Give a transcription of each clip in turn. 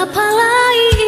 kepala ini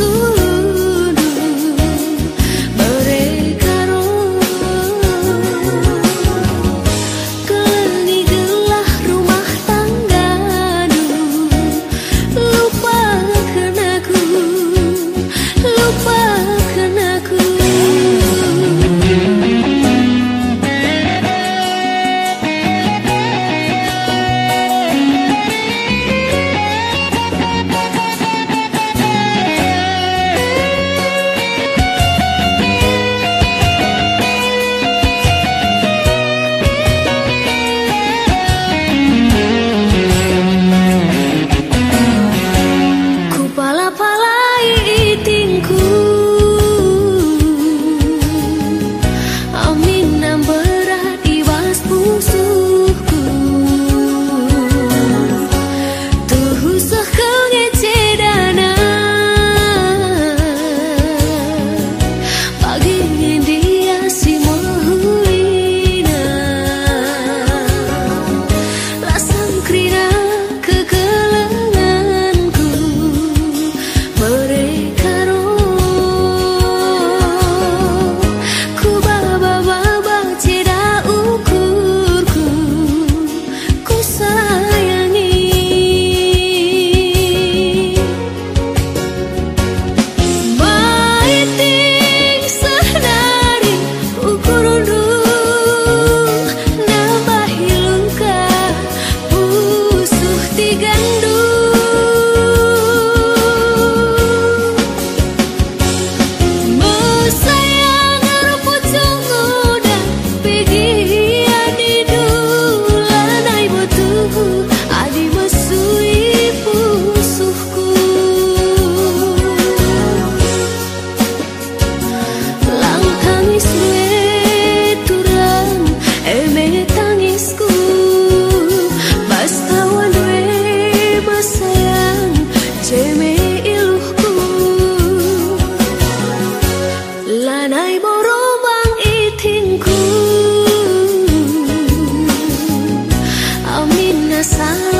Aku Santo. pensar